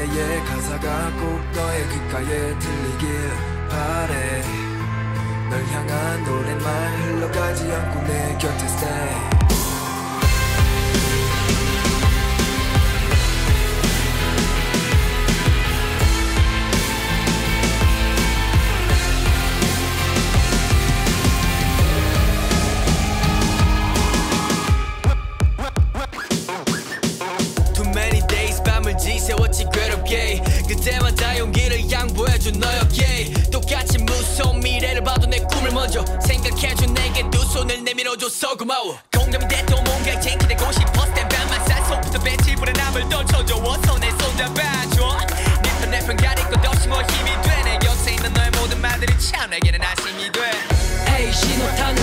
노래의 가사가 꼭 너의 귓가에 들리길 바래. 널 향한 노랫말 흘러가지 않고 내 곁에 stay 때마다 용기를 양보해준 너였기에 똑같이 무서운 미래를 봐도 내 꿈을 먼저 생각해준 내게 두 손을 내밀어줘서 고마워. 공감이 돼도 뭔가 쟁취되고 싶었을 땐 밤만 쌀속부터 배치불에 남을 떨쳐줘서 내 손 잡아줘. 네편 내편 가릴 것 없이 뭐 힘이 돼내 곁에 있는 너의 모든 말들이 참 내게는 안심이 돼. 에이 신호탄을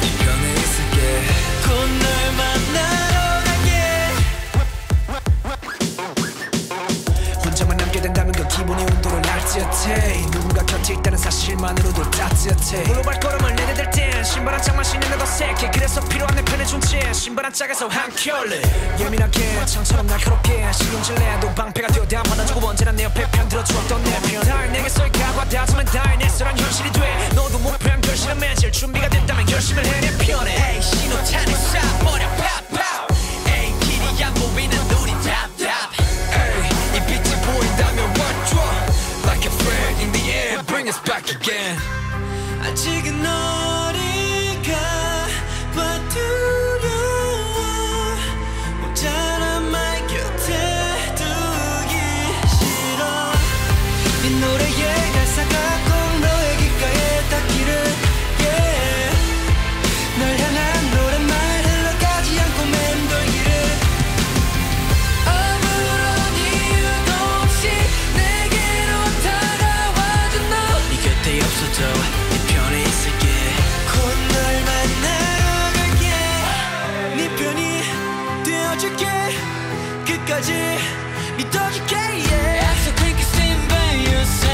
날듯해 누군가 곁에 있다는 사실만으로도 따뜻해 물로 발걸음을 내디딜 땐 신발 한 짝만 신는 더 새끼 그래서 필요한 내 편의 존재 신발 한 짝에서 한 켤레. 예민하게 창처럼 날카롭게 신경질 내도 방패가 되어 담아놔주고 언제나 내 옆에 편 노래의 가사가 꼭 너의 귓가에 닿기를 yeah. 향한 노랫말 흘러가지 않고 맴돌기를. 아무런 이유도 없이 내게로 다가와준 너네 곁에 없어도 네 편에 있을게. 곧 널 만나러 갈게. 네 편이 되어줄게. 끝까지 믿어줄게 yeah. you say